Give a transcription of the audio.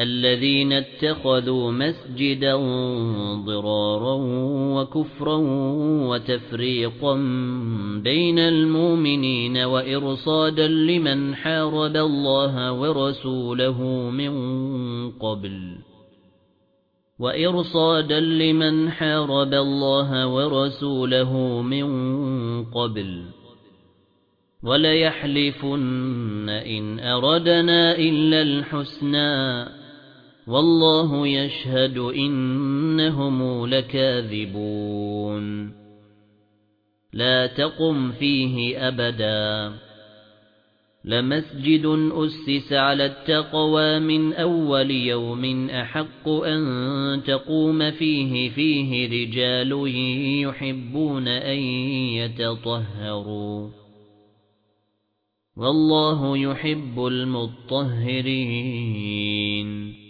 الذين اتخذوا مسجدا ضرارا وكفرا وتفريقا بين المؤمنين وإرصادا لمن حارب الله ورسوله من قبل وإرصادا لمن حارب الله ورسوله من قبل وَلَيَحْلِفُنَّ إِنْ أَرَدْنَا إِلَّا الْحُسْنَى وَاللَّهُ يَشْهَدُ إِنَّهُمْ لَكَاذِبُونَ. لَا تَقُمْ فِيهِ أَبَدًا. لَمَسْجِدٌ أُسِّسَ عَلَى التَّقْوَى مِنْ أَوَّلِ يَوْمٍ أَحَقُّ أَن تَقُومَ فِيهِ فِيهِ رِجَالٌ يُحِبُّونَ أَن يَتَطَهَّرُوا. والله يحب المطهرين.